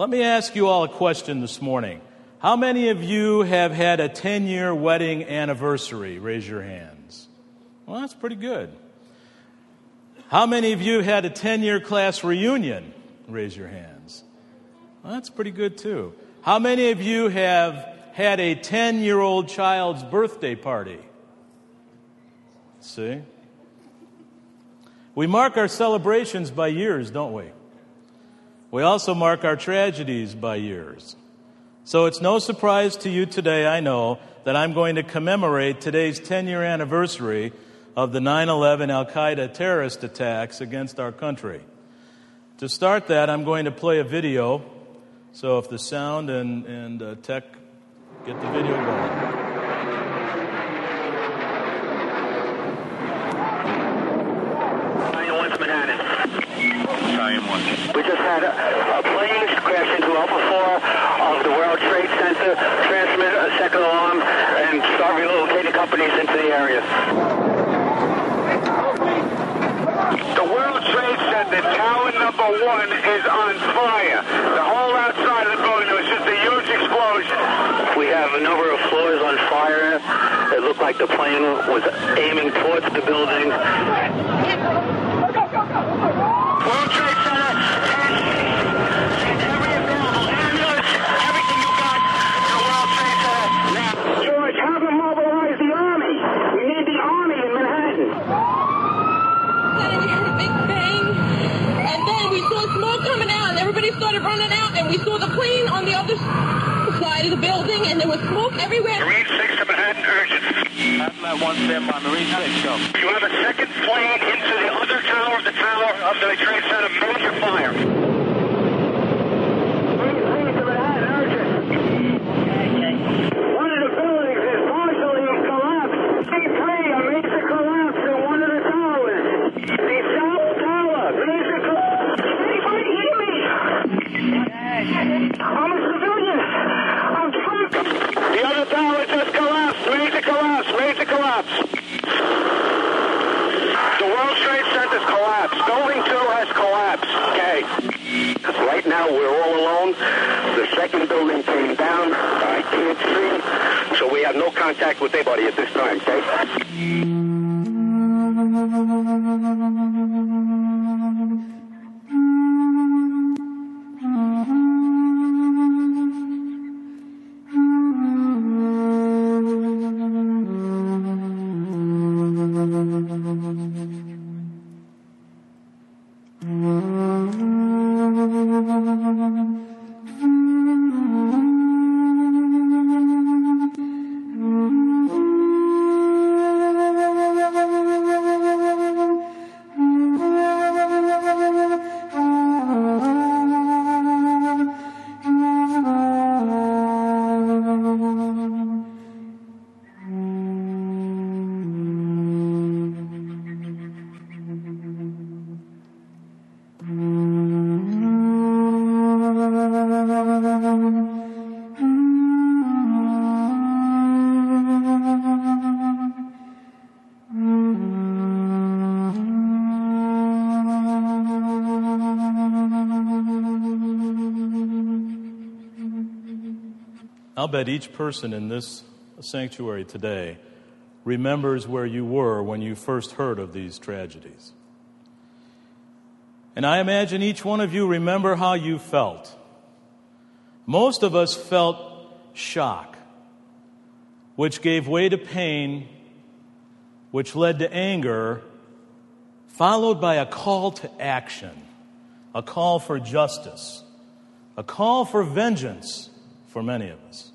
Let me ask you all a question this morning. How many of you have had a 10 year wedding anniversary? Raise your hands. Well, that's pretty good. How many of you had a 10 year class reunion? Raise your hands. Well, that's pretty good too. How many of you have had a 10 year old child's birthday party? See? We mark our celebrations by years, don't we? We also mark our tragedies by years. So it's no surprise to you today, I know, that I'm going to commemorate today's 10 year anniversary of the 9 11 Al Qaeda terrorist attacks against our country. To start that, I'm going to play a video. So if the sound and, and uh, tech get the video going. We just had a, a plane crash into Alpha 4 of the World Trade Center, transmit a second alarm, and start relocating companies into the area. The World Trade Center, tower number one, is on fire. The whole outside of the building, was just a huge explosion. We have a number of floors on fire. It looked like the plane was aiming towards the building. World Trade Center, send every available ambulance, everything you got to the World Trade Center now. George, have them mobilize the army. We need the army in Manhattan. Then we heard a big bang, and then we saw smoke coming out, and everybody started running out, and we saw the plane on the other side of the building, and there was smoke everywhere. Marine 6 to Manhattan, urgent. Hazmat 1 stand by, Marine 6, go. You have a second plane into the other tower of the tower of the Trade Center. Major fire. One of the buildings is partially collapsed. C3, a major collapse in one of the towers. The South Tower, major collapse. Anybody hear me? I'm a civilian. I'm trapped. The other tower just collapsed. Major collapse, major collapse. The World Trade Center's collapsed. Building 2 has collapsed. Okay. Because right now we're all alone. The second building came down. I can't see. So we have no contact with anybody at this time, okay? Bet each person in this sanctuary today remembers where you were when you first heard of these tragedies. And I imagine each one of you remember how you felt. Most of us felt shock, which gave way to pain, which led to anger, followed by a call to action, a call for justice, a call for vengeance for many of us.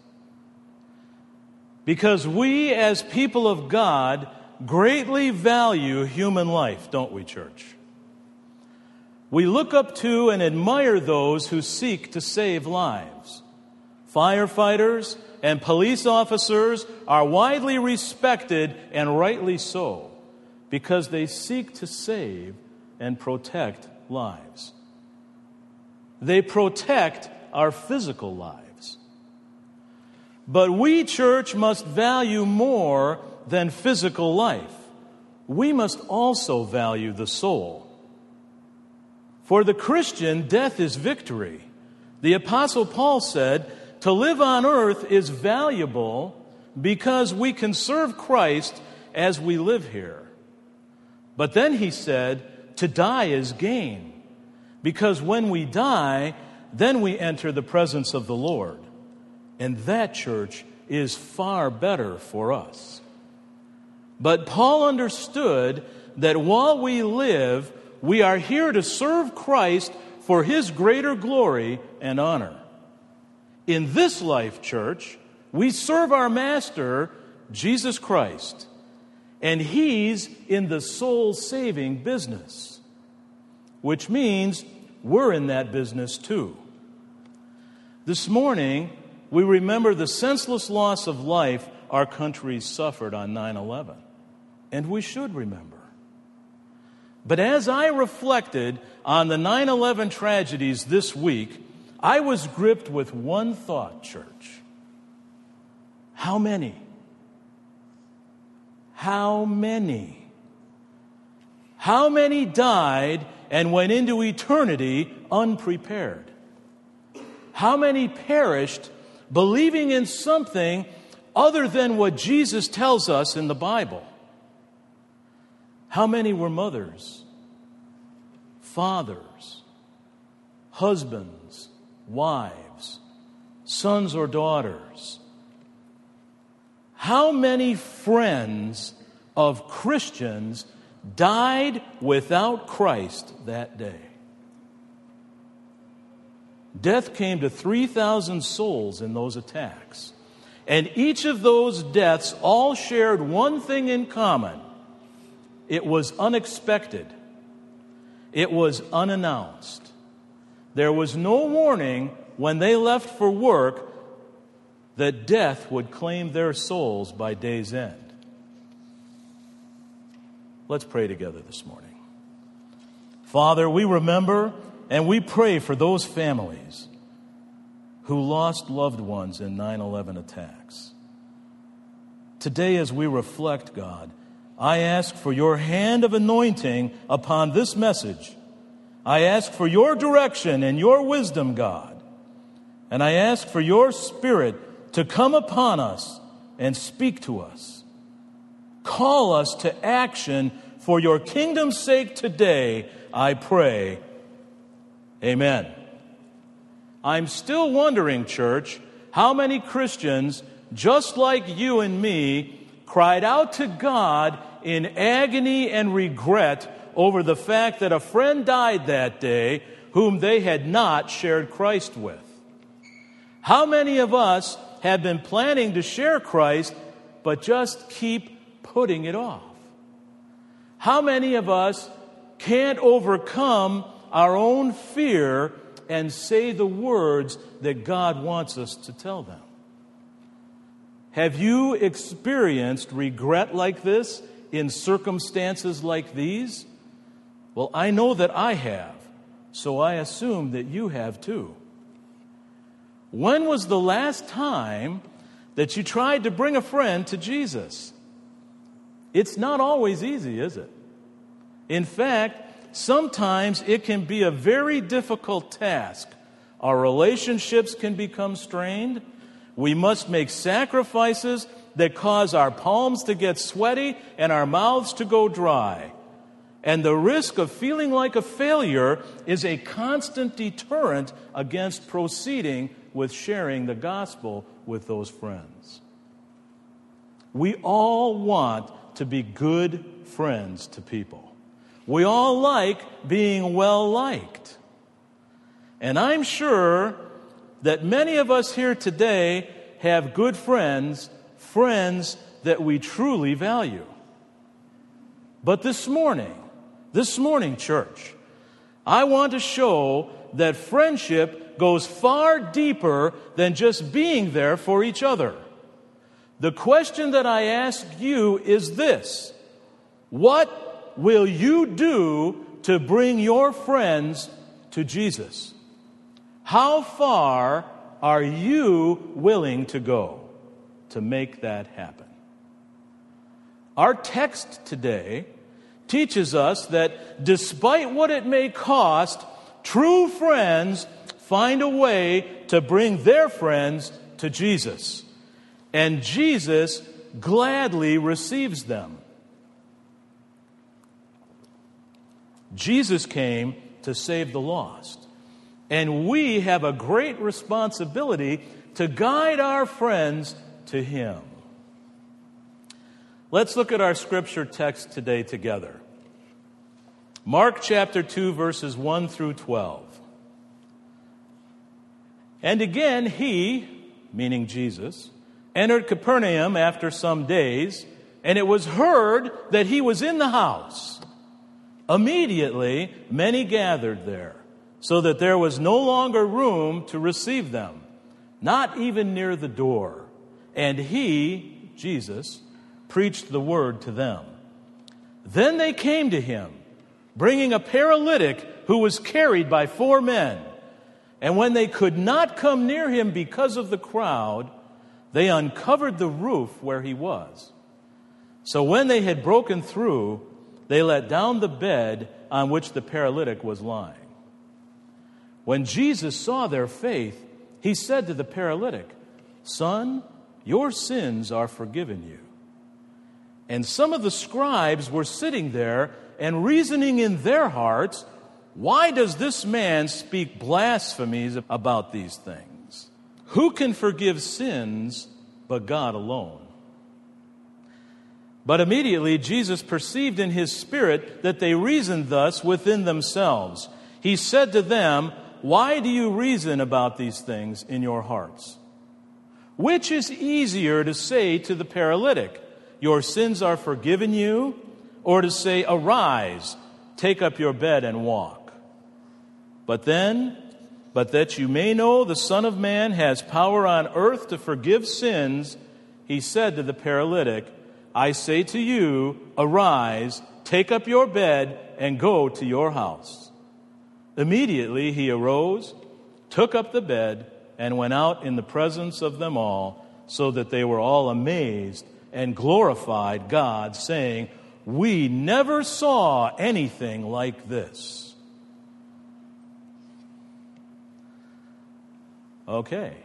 Because we, as people of God, greatly value human life, don't we, church? We look up to and admire those who seek to save lives. Firefighters and police officers are widely respected and rightly so because they seek to save and protect lives. They protect our physical lives. But we, church, must value more than physical life. We must also value the soul. For the Christian, death is victory. The Apostle Paul said, To live on earth is valuable because we can serve Christ as we live here. But then he said, To die is gain because when we die, then we enter the presence of the Lord. And that, church, is far better for us. But Paul understood that while we live, we are here to serve Christ for his greater glory and honor. In this life, church, we serve our Master, Jesus Christ, and he's in the soul saving business, which means we're in that business too. This morning, we remember the senseless loss of life our country suffered on 9 11. And we should remember. But as I reflected on the 9 11 tragedies this week, I was gripped with one thought, church. How many? How many? How many died and went into eternity unprepared? How many perished believing in something other than what Jesus tells us in the Bible? How many were mothers, fathers, husbands, wives, sons or daughters? How many friends of Christians died without Christ that day? Death came to 3,000 souls in those attacks. And each of those deaths all shared one thing in common it was unexpected, it was unannounced. There was no warning when they left for work that death would claim their souls by day's end. Let's pray together this morning. Father, we remember and we pray for those families who lost loved ones in 9 11 attacks. Today, as we reflect, God, I ask for your hand of anointing upon this message. I ask for your direction and your wisdom, God. And I ask for your spirit to come upon us and speak to us. Call us to action for your kingdom's sake today, I pray. Amen. I'm still wondering, church, how many Christians, just like you and me, cried out to God in agony and regret over the fact that a friend died that day whom they had not shared Christ with. How many of us have been planning to share Christ but just keep putting it off? How many of us can't overcome our own fear and say the words that God wants us to tell them. Have you experienced regret like this in circumstances like these? Well, I know that I have, so I assume that you have too. When was the last time that you tried to bring a friend to Jesus? It's not always easy, is it? In fact, sometimes it can be a very difficult task. Our relationships can become strained. We must make sacrifices that cause our palms to get sweaty and our mouths to go dry. And the risk of feeling like a failure is a constant deterrent against proceeding with sharing the gospel with those friends. We all want to be good friends to people. We all like being well liked. And I'm sure that many of us here today have good friends, friends that we truly value. But this morning, this morning, church, I want to show that friendship goes far deeper than just being there for each other. The question that I ask you is this What will you do to bring your friends to Jesus? How far are you willing to go to make that happen? Our text today teaches us that despite what it may cost, true friends find a way to bring their friends to Jesus. And Jesus gladly receives them. Jesus came to save the lost. And we have a great responsibility to guide our friends to Him. Let's look at our scripture text today together. Mark chapter 2, verses 1 through 12. And again, he, meaning Jesus, entered Capernaum after some days, and it was heard that he was in the house. Immediately, many gathered there, so that there was no longer room to receive them, not even near the door. And he, Jesus, preached the word to them. Then they came to him, bringing a paralytic who was carried by four men. And when they could not come near him because of the crowd, they uncovered the roof where he was. So when they had broken through, they let down the bed on which the paralytic was lying. When Jesus saw their faith, he said to the paralytic, Son, your sins are forgiven you. And some of the scribes were sitting there and reasoning in their hearts, Why does this man speak blasphemies about these things? Who can forgive sins but God alone? But immediately Jesus perceived in his spirit that they reasoned thus within themselves. He said to them, Why do you reason about these things in your hearts? Which is easier to say to the paralytic, Your sins are forgiven you, or to say, Arise, take up your bed and walk? But then, but that you may know the Son of Man has power on earth to forgive sins, he said to the paralytic, I say to you, arise, take up your bed, and go to your house. Immediately he arose, took up the bed, and went out in the presence of them all, so that they were all amazed and glorified God, saying, We never saw anything like this. Okay.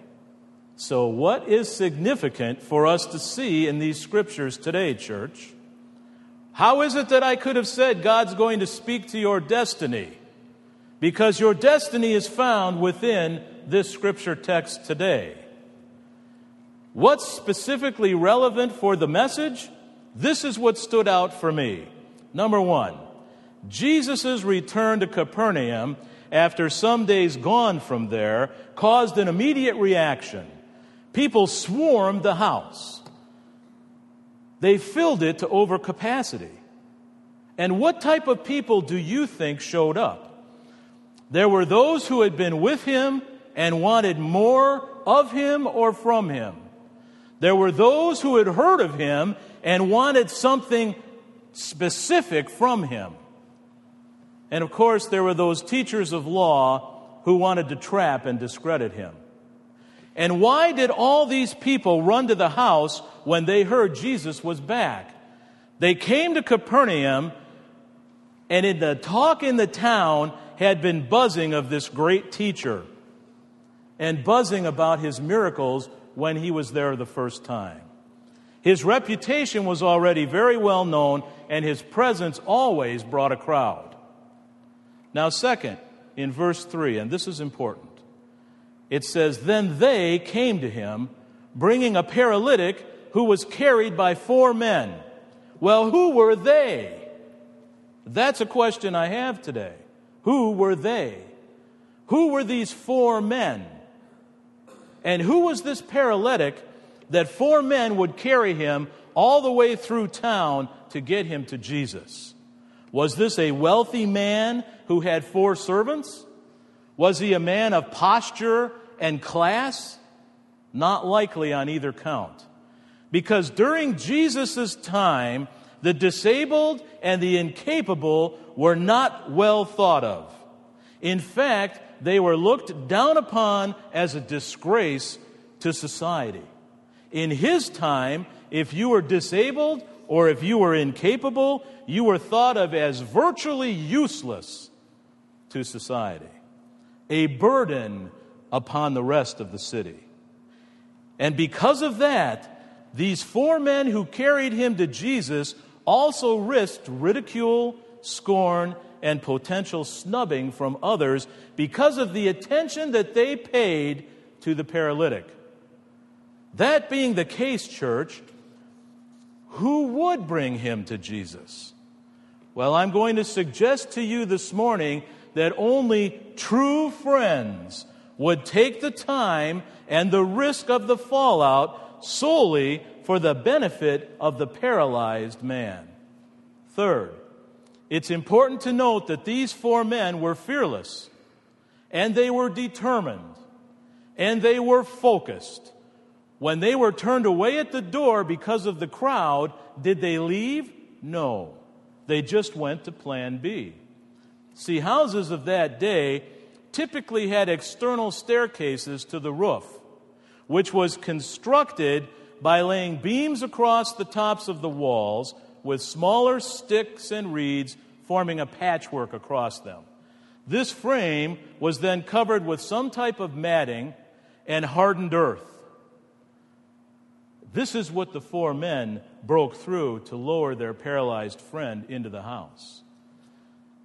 So, what is significant for us to see in these scriptures today, church? How is it that I could have said God's going to speak to your destiny? Because your destiny is found within this scripture text today. What's specifically relevant for the message? This is what stood out for me. Number one, Jesus' return to Capernaum after some days gone from there caused an immediate reaction. People swarmed the house. They filled it to overcapacity. And what type of people do you think showed up? There were those who had been with him and wanted more of him or from him. There were those who had heard of him and wanted something specific from him. And of course, there were those teachers of law who wanted to trap and discredit him. And why did all these people run to the house when they heard Jesus was back? They came to Capernaum, and in the talk in the town had been buzzing of this great teacher and buzzing about his miracles when he was there the first time. His reputation was already very well known, and his presence always brought a crowd. Now, second, in verse 3, and this is important it says, Then they came to him, bringing a paralytic who was carried by four men. Well, who were they? That's a question I have today. Who were they? Who were these four men? And who was this paralytic that four men would carry him all the way through town to get him to Jesus? Was this a wealthy man who had four servants? Was he a man of posture and class? Not likely on either count. Because during Jesus' time, the disabled and the incapable were not well thought of. In fact, they were looked down upon as a disgrace to society. In his time, if you were disabled or if you were incapable, you were thought of as virtually useless to society. a burden upon the rest of the city. And because of that, these four men who carried him to Jesus also risked ridicule, scorn, and potential snubbing from others because of the attention that they paid to the paralytic. That being the case, church, who would bring him to Jesus? Well, I'm going to suggest to you this morning that only true friends would take the time and the risk of the fallout solely for the benefit of the paralyzed man. Third, it's important to note that these four men were fearless, and they were determined, and they were focused. When they were turned away at the door because of the crowd, did they leave? No. They just went to plan B. See, houses of that day typically had external staircases to the roof, which was constructed by laying beams across the tops of the walls with smaller sticks and reeds forming a patchwork across them. This frame was then covered with some type of matting and hardened earth. This is what the four men broke through to lower their paralyzed friend into the house.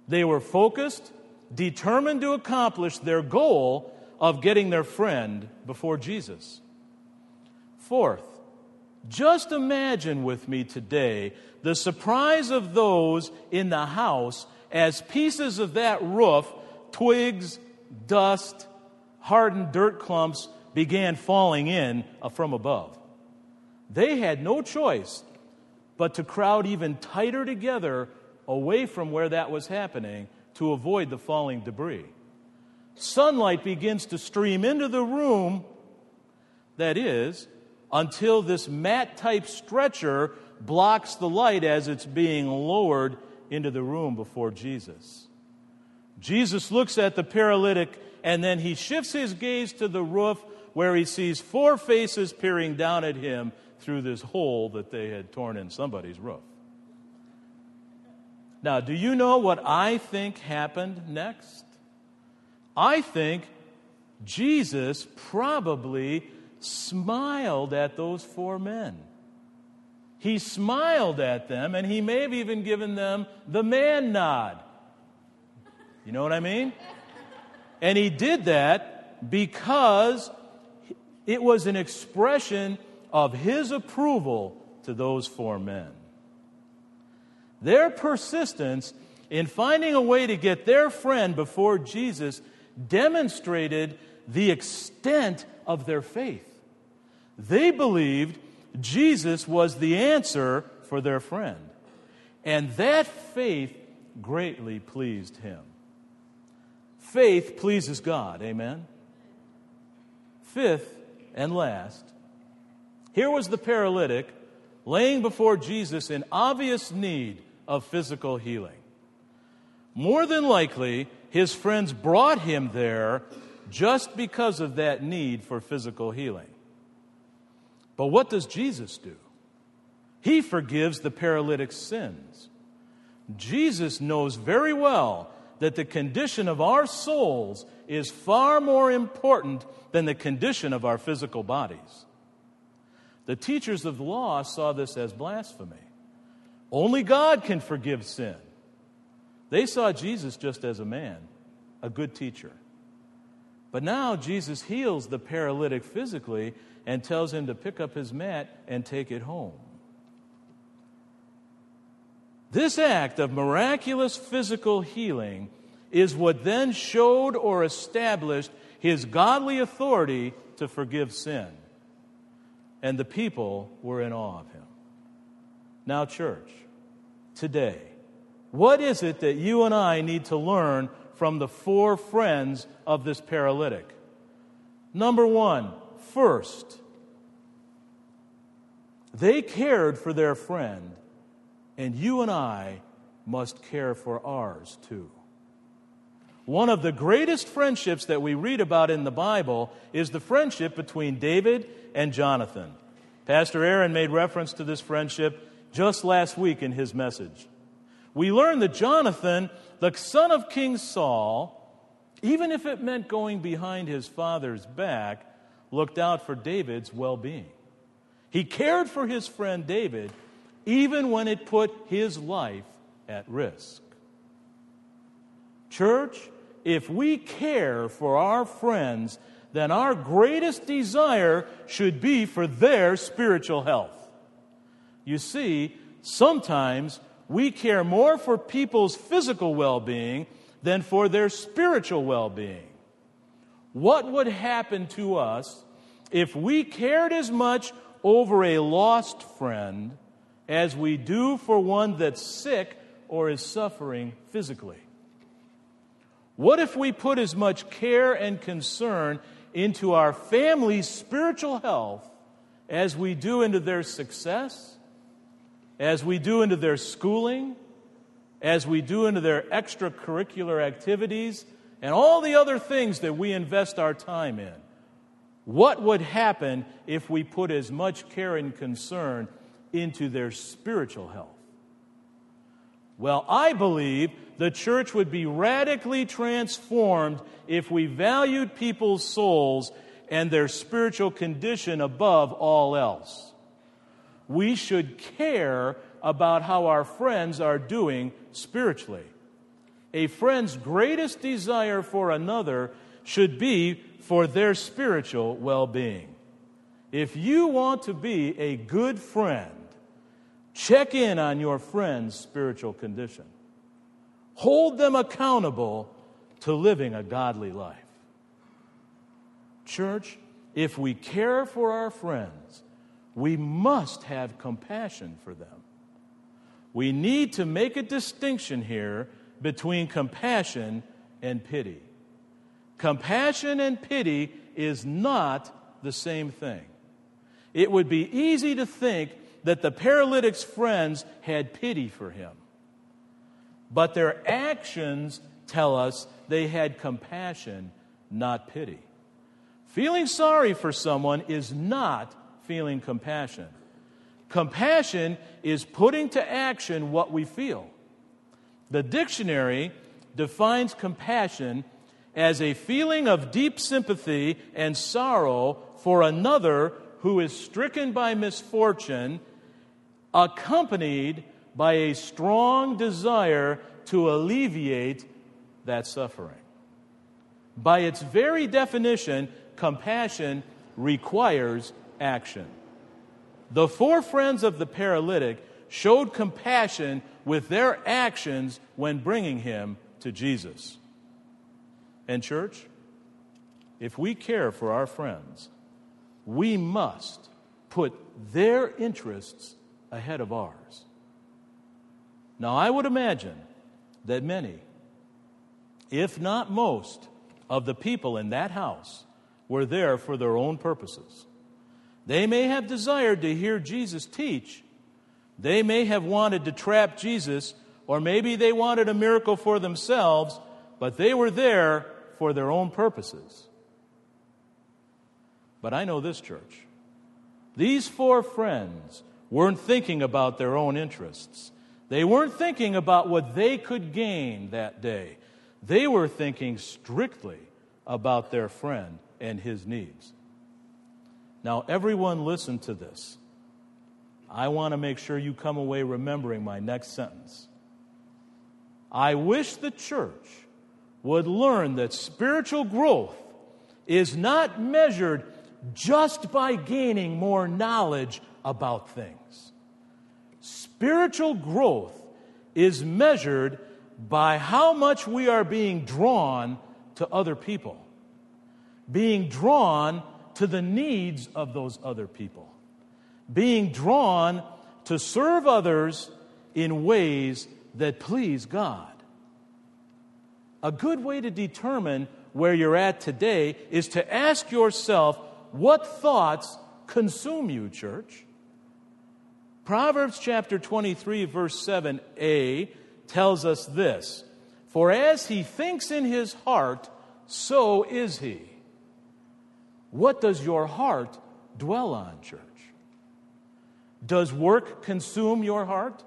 They were focused, determined to accomplish their goal of getting their friend before Jesus. Fourth, just imagine with me today the surprise of those in the house as pieces of that roof, twigs, dust, hardened dirt clumps began falling in uh, from above. They had no choice but to crowd even tighter together away from where that was happening to avoid the falling debris. Sunlight begins to stream into the room, that is, until this mat type stretcher blocks the light as it's being lowered into the room before Jesus. Jesus looks at the paralytic and then he shifts his gaze to the roof where he sees four faces peering down at him through this hole that they had torn in somebody's roof. Now, do you know what I think happened next? I think Jesus probably smiled at those four men. He smiled at them, and he may have even given them the man nod. You know what I mean? And he did that because it was an expression of his approval to those four men. Their persistence in finding a way to get their friend before Jesus demonstrated the extent of their faith. They believed Jesus was the answer for their friend. And that faith greatly pleased him. Faith pleases God, amen? Fifth and last, here was the paralytic laying before Jesus in obvious need of physical healing. More than likely, his friends brought him there just because of that need for physical healing. But what does Jesus do? He forgives the paralytic's sins. Jesus knows very well that the condition of our souls is far more important than the condition of our physical bodies. The teachers of the law saw this as blasphemy. Only God can forgive sin. They saw Jesus just as a man, a good teacher. But now Jesus heals the paralytic physically and tells him to pick up his mat and take it home. This act of miraculous physical healing is what then showed or established his godly authority to forgive sin. And the people were in awe of him. Now, church, today, what is it that you and I need to learn from the four friends of this paralytic? Number one, first, they cared for their friend, and you and I must care for ours too. One of the greatest friendships that we read about in the Bible is the friendship between David and Jonathan. Pastor Aaron made reference to this friendship just last week in his message. We learn that Jonathan, the son of King Saul, even if it meant going behind his father's back, looked out for David's well being. He cared for his friend David even when it put his life at risk. Church, if we care for our friends, then our greatest desire should be for their spiritual health. You see, sometimes we care more for people's physical well being than for their spiritual well being. What would happen to us if we cared as much over a lost friend as we do for one that's sick or is suffering physically? What if we put as much care and concern into our family's spiritual health as we do into their success, as we do into their schooling, as we do into their extracurricular activities, and all the other things that we invest our time in? What would happen if we put as much care and concern into their spiritual health? Well, I believe the church would be radically transformed if we valued people's souls and their spiritual condition above all else. We should care about how our friends are doing spiritually. A friend's greatest desire for another should be for their spiritual well being. If you want to be a good friend, check in on your friend's spiritual condition. Hold them accountable to living a godly life. Church, if we care for our friends, we must have compassion for them. We need to make a distinction here between compassion and pity. Compassion and pity is not the same thing. It would be easy to think that the paralytic's friends had pity for him, but their actions tell us they had compassion, not pity. Feeling sorry for someone is not feeling compassion. Compassion is putting to action what we feel. The dictionary defines compassion as a feeling of deep sympathy and sorrow for another who is stricken by misfortune, accompanied by a strong desire to alleviate that suffering. By its very definition, compassion requires action. The four friends of the paralytic showed compassion with their actions when bringing him to Jesus. And, church, if we care for our friends, we must put their interests ahead of ours. Now, I would imagine that many, if not most, of the people in that house were there for their own purposes. They may have desired to hear Jesus teach. They may have wanted to trap Jesus, or maybe they wanted a miracle for themselves, but they were there for their own purposes. But I know this church. These four friends weren't thinking about their own interests. They weren't thinking about what they could gain that day. They were thinking strictly about their friend and his needs. Now, everyone, listen to this. I want to make sure you come away remembering my next sentence. I wish the church would learn that spiritual growth is not measured just by gaining more knowledge about things. Spiritual growth is measured by how much we are being drawn to other people, being drawn to the needs of those other people, being drawn to serve others in ways that please God. A good way to determine where you're at today is to ask yourself what thoughts consume you, church? Proverbs chapter 23, verse 7a tells us this For as he thinks in his heart, so is he. What does your heart dwell on, church? Does work consume your heart?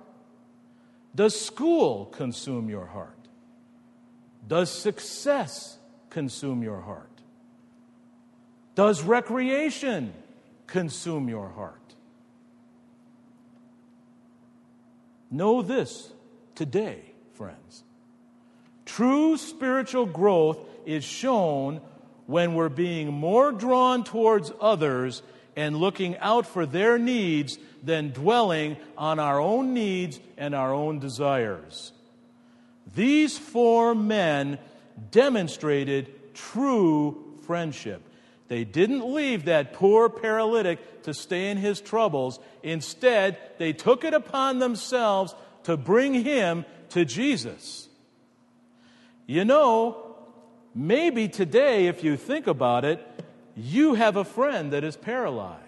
Does school consume your heart? Does success consume your heart? Does recreation consume your heart? Know this today, friends. True spiritual growth is shown when we're being more drawn towards others and looking out for their needs than dwelling on our own needs and our own desires. These four men demonstrated true friendship. They didn't leave that poor paralytic to stay in his troubles. Instead, they took it upon themselves to bring him to Jesus. You know, maybe today, if you think about it, you have a friend that is paralyzed.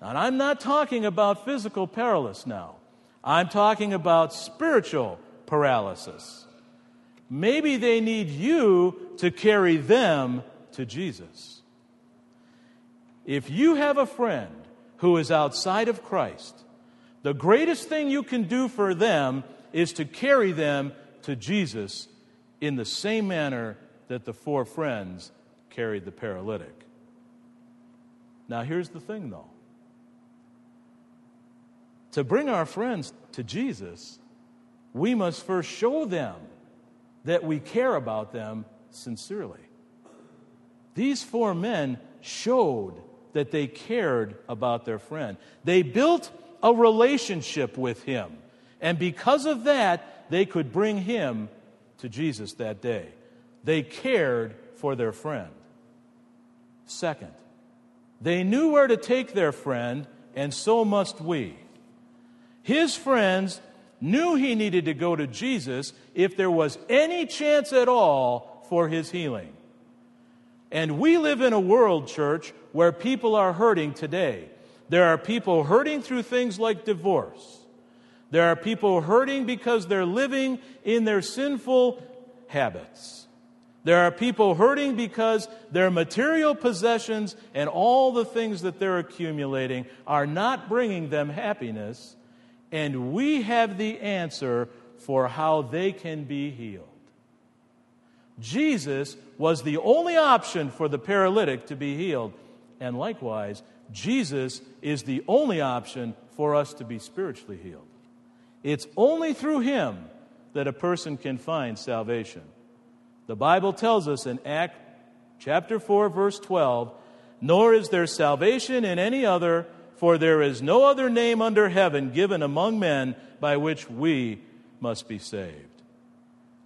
And I'm not talking about physical paralysis now, I'm talking about spiritual paralysis. Maybe they need you to carry them to Jesus. If you have a friend who is outside of Christ, the greatest thing you can do for them is to carry them to Jesus in the same manner that the four friends carried the paralytic. Now, here's the thing though to bring our friends to Jesus, we must first show them that we care about them sincerely. These four men showed that they cared about their friend. They built a relationship with him. And because of that, they could bring him to Jesus that day. They cared for their friend. Second, they knew where to take their friend, and so must we. His friends knew he needed to go to Jesus if there was any chance at all for his healing. And we live in a world, church, where people are hurting today. There are people hurting through things like divorce. There are people hurting because they're living in their sinful habits. There are people hurting because their material possessions and all the things that they're accumulating are not bringing them happiness, and we have the answer for how they can be healed. Jesus was the only option for the paralytic to be healed, and likewise, Jesus is the only option for us to be spiritually healed. It's only through him that a person can find salvation. The Bible tells us in Act chapter 4 verse 12, nor is there salvation in any other for there is no other name under heaven given among men by which we must be saved.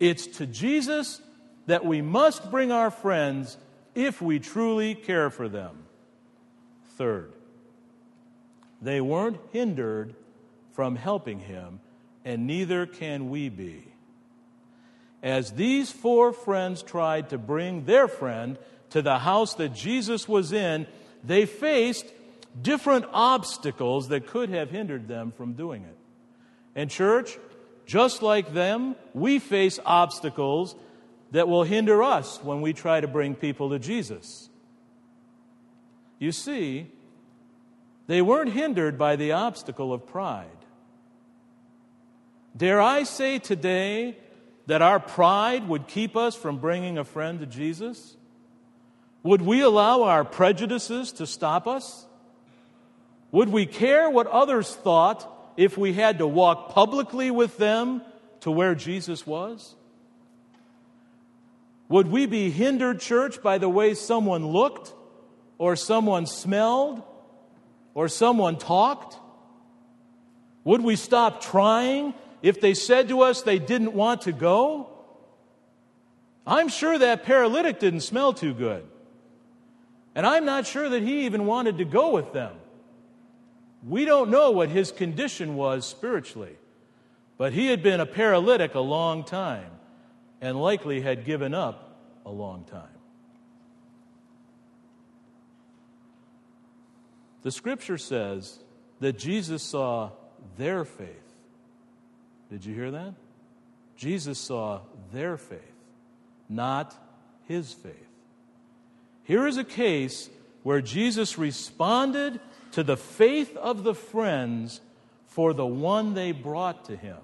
It's to Jesus that we must bring our friends if we truly care for them. Third, they weren't hindered from helping him, and neither can we be. As these four friends tried to bring their friend to the house that Jesus was in, they faced different obstacles that could have hindered them from doing it. And, church, just like them, we face obstacles that will hinder us when we try to bring people to Jesus. You see, they weren't hindered by the obstacle of pride. Dare I say today that our pride would keep us from bringing a friend to Jesus? Would we allow our prejudices to stop us? Would we care what others thought if we had to walk publicly with them to where Jesus was? Would we be hindered, church, by the way someone looked, or someone smelled, or someone talked? Would we stop trying if they said to us they didn't want to go? I'm sure that paralytic didn't smell too good. And I'm not sure that he even wanted to go with them. We don't know what his condition was spiritually, but he had been a paralytic a long time and likely had given up a long time. The scripture says that Jesus saw their faith. Did you hear that? Jesus saw their faith, not his faith. Here is a case where Jesus responded to the faith of the friends for the one they brought to him.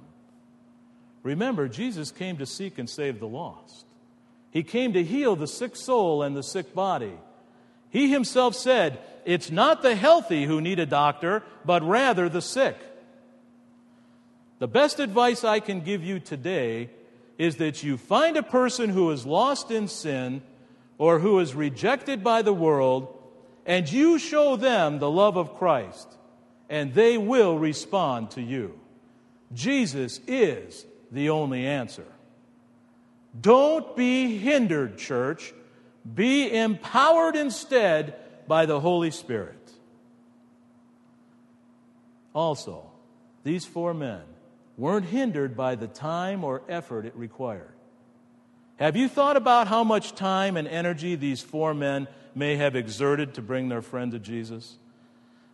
Remember, Jesus came to seek and save the lost. He came to heal the sick soul and the sick body. He himself said, It's not the healthy who need a doctor, but rather the sick. The best advice I can give you today is that you find a person who is lost in sin or who is rejected by the world, and you show them the love of Christ, and they will respond to you. Jesus is the only answer. Don't be hindered, church. Be empowered instead by the Holy Spirit. Also, these four men weren't hindered by the time or effort it required. Have you thought about how much time and energy these four men may have exerted to bring their friend to Jesus?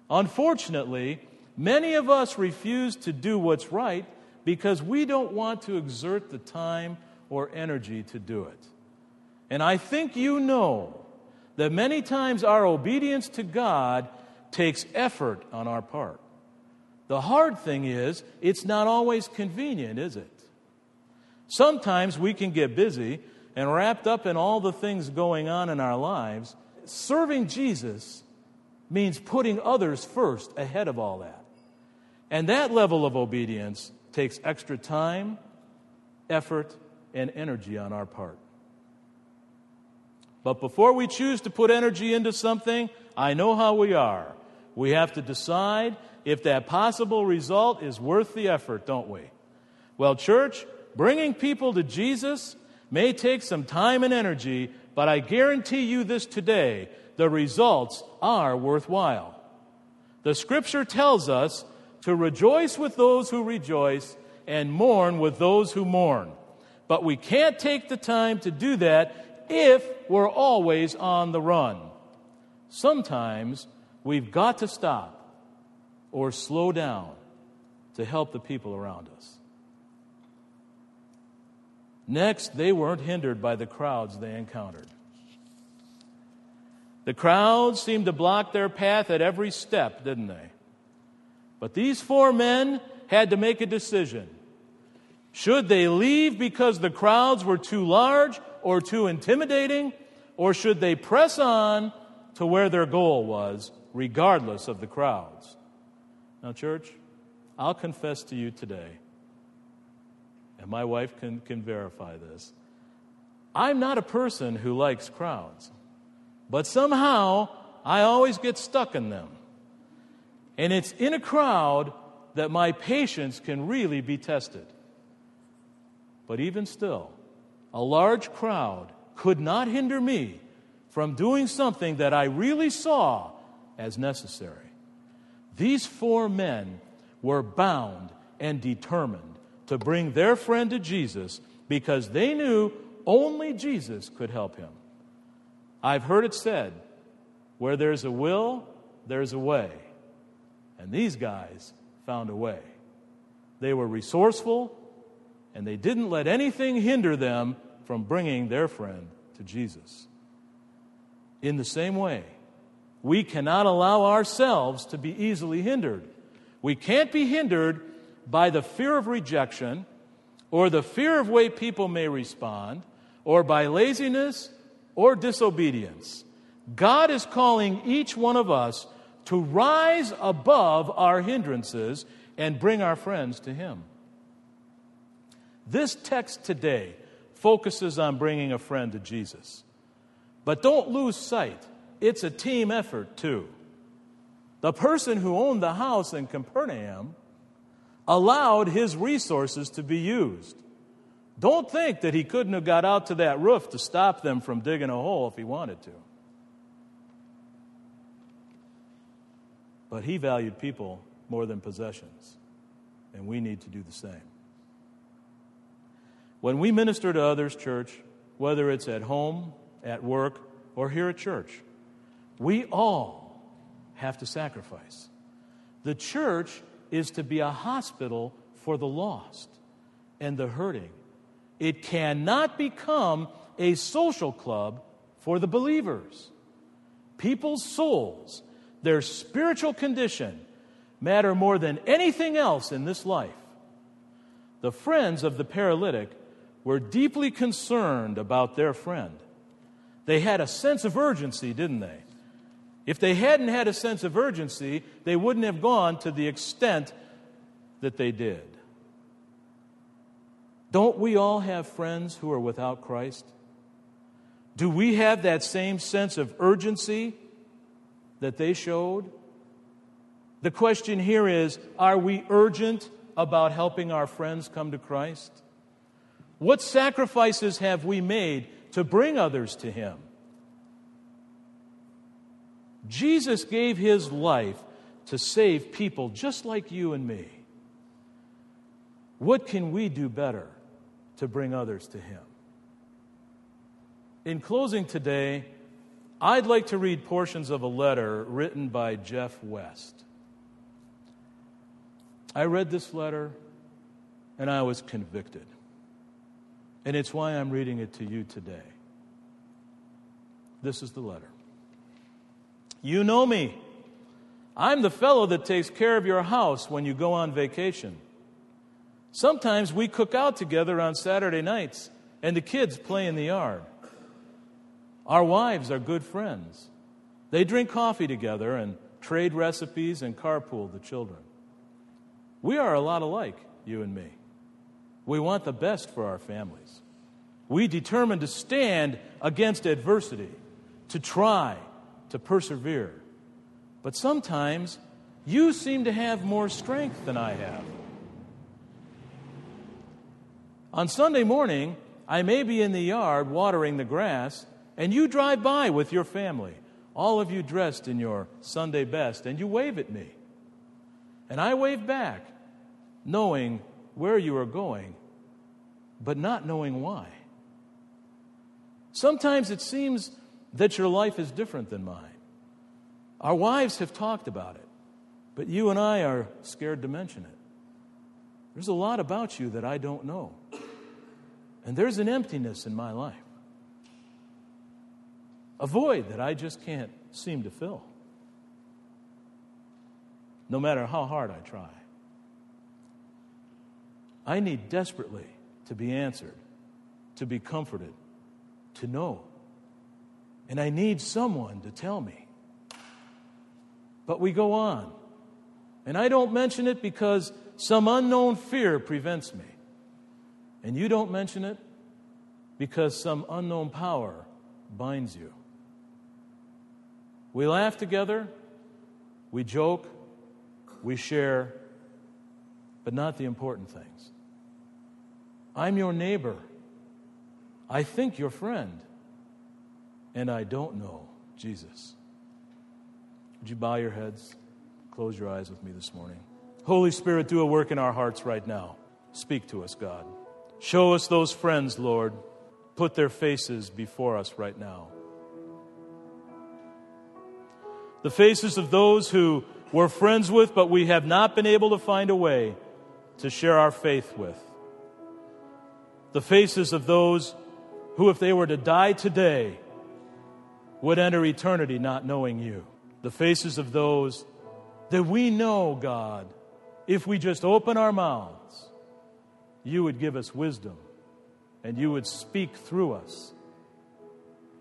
Unfortunately, many of us refuse to do what's right because we don't want to exert the time or energy to do it. And I think you know that many times our obedience to God takes effort on our part. The hard thing is, it's not always convenient, is it? Sometimes we can get busy and wrapped up in all the things going on in our lives. Serving Jesus means putting others first ahead of all that. And that level of obedience takes extra time, effort, and energy on our part. But before we choose to put energy into something, I know how we are. We have to decide if that possible result is worth the effort, don't we? Well, church, bringing people to Jesus may take some time and energy, but I guarantee you this today the results are worthwhile. The scripture tells us to rejoice with those who rejoice and mourn with those who mourn. But we can't take the time to do that if we're always on the run. Sometimes we've got to stop or slow down to help the people around us. Next, they weren't hindered by the crowds they encountered. The crowds seemed to block their path at every step, didn't they? But these four men had to make a decision. Should they leave because the crowds were too large or too intimidating, or should they press on to where their goal was, regardless of the crowds? Now, church, I'll confess to you today, and my wife can, can verify this. I'm not a person who likes crowds, but somehow I always get stuck in them. And it's in a crowd that my patience can really be tested. But even still, a large crowd could not hinder me from doing something that I really saw as necessary. These four men were bound and determined to bring their friend to Jesus because they knew only Jesus could help him. I've heard it said, where there's a will, there's a way. And these guys found a way. They were resourceful, and they didn't let anything hinder them from bringing their friend to Jesus. In the same way, we cannot allow ourselves to be easily hindered. We can't be hindered by the fear of rejection or the fear of way people may respond or by laziness or disobedience. God is calling each one of us to rise above our hindrances and bring our friends to Him. This text today focuses on bringing a friend to Jesus. But don't lose sight it's a team effort too. The person who owned the house in Capernaum allowed his resources to be used. Don't think that he couldn't have got out to that roof to stop them from digging a hole if he wanted to. But he valued people more than possessions, and we need to do the same. When we minister to others, church, whether it's at home, at work, or here at church, we all have to sacrifice. The church is to be a hospital for the lost and the hurting. It cannot become a social club for the believers. People's souls, their spiritual condition, matter more than anything else in this life. The friends of the paralytic were deeply concerned about their friend. They had a sense of urgency, didn't they? If they hadn't had a sense of urgency, they wouldn't have gone to the extent that they did. Don't we all have friends who are without Christ? Do we have that same sense of urgency that they showed? The question here is are we urgent about helping our friends come to Christ? What sacrifices have we made to bring others to Him? Jesus gave His life to save people just like you and me. What can we do better to bring others to Him? In closing today, I'd like to read portions of a letter written by Jeff West. I read this letter and I was convicted. And it's why I'm reading it to you today. This is the letter. You know me. I'm the fellow that takes care of your house when you go on vacation. Sometimes we cook out together on Saturday nights, and the kids play in the yard. Our wives are good friends. They drink coffee together and trade recipes and carpool the children. We are a lot alike, you and me. We want the best for our families. We determine to stand against adversity, to try, to persevere. But sometimes you seem to have more strength than I have. On Sunday morning, I may be in the yard watering the grass, and you drive by with your family, all of you dressed in your Sunday best, and you wave at me. And I wave back, knowing where you are going, but not knowing why. Sometimes it seems that your life is different than mine. Our wives have talked about it, but you and I are scared to mention it. There's a lot about you that I don't know. And there's an emptiness in my life, a void that I just can't seem to fill, no matter how hard I try. I need desperately to be answered, to be comforted, to know. And I need someone to tell me. But we go on. And I don't mention it because some unknown fear prevents me. And you don't mention it because some unknown power binds you. We laugh together, we joke, we share, but not the important things. I'm your neighbor. I think your friend. And I don't know Jesus. Would you bow your heads? Close your eyes with me this morning. Holy Spirit, do a work in our hearts right now. Speak to us, God. Show us those friends, Lord. Put their faces before us right now. The faces of those who we're friends with, but we have not been able to find a way to share our faith with. The faces of those who, if they were to die today, would enter eternity not knowing you. The faces of those that we know, God, if we just open our mouths, you would give us wisdom and you would speak through us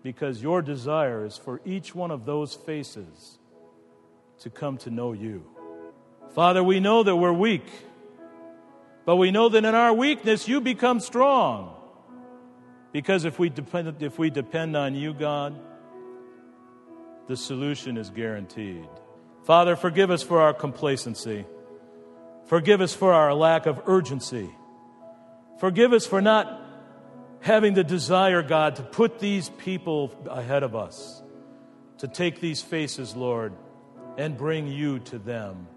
because your desire is for each one of those faces to come to know you. Father, we know that we're weak, but we know that in our weakness you become strong. Because if we depend, if we depend on you, God, the solution is guaranteed. Father, forgive us for our complacency. Forgive us for our lack of urgency. Forgive us for not having the desire, God, to put these people ahead of us, to take these faces, Lord, and bring you to them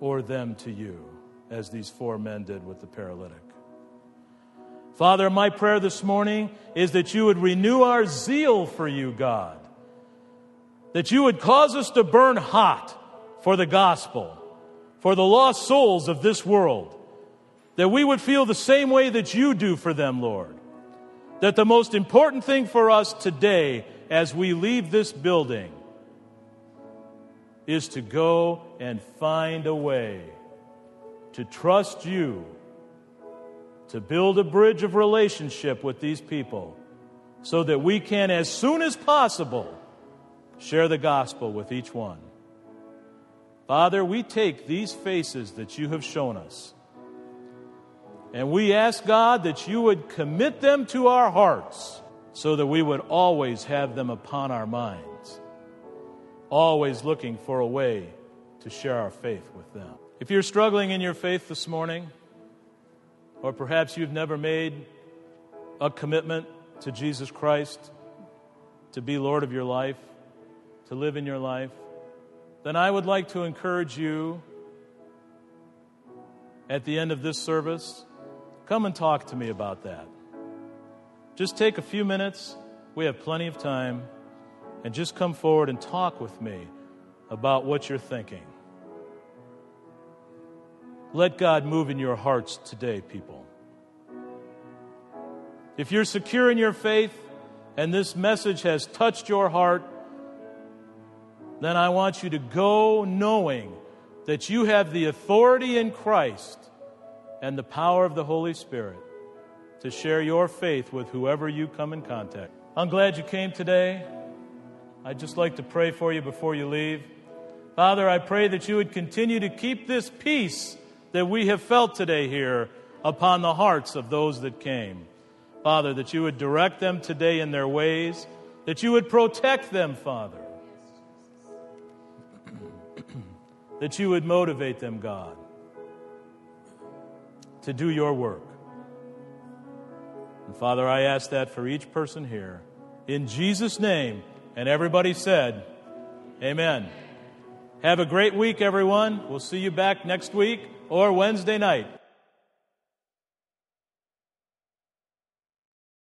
or them to you, as these four men did with the paralytic. Father, my prayer this morning is that you would renew our zeal for you, God that you would cause us to burn hot for the gospel, for the lost souls of this world, that we would feel the same way that you do for them, Lord. That the most important thing for us today as we leave this building is to go and find a way to trust you, to build a bridge of relationship with these people so that we can, as soon as possible, share the gospel with each one. Father, we take these faces that you have shown us, and we ask God that you would commit them to our hearts so that we would always have them upon our minds, always looking for a way to share our faith with them. If you're struggling in your faith this morning, or perhaps you've never made a commitment to Jesus Christ to be Lord of your life, to live in your life, then I would like to encourage you at the end of this service, come and talk to me about that. Just take a few minutes, we have plenty of time, and just come forward and talk with me about what you're thinking. Let God move in your hearts today, people. If you're secure in your faith and this message has touched your heart, then I want you to go knowing that you have the authority in Christ and the power of the Holy Spirit to share your faith with whoever you come in contact. I'm glad you came today. I'd just like to pray for you before you leave. Father, I pray that you would continue to keep this peace that we have felt today here upon the hearts of those that came. Father, that you would direct them today in their ways, that you would protect them, Father, that you would motivate them, God, to do your work. And Father, I ask that for each person here. In Jesus' name, and everybody said, Amen. Have a great week, everyone. We'll see you back next week or Wednesday night.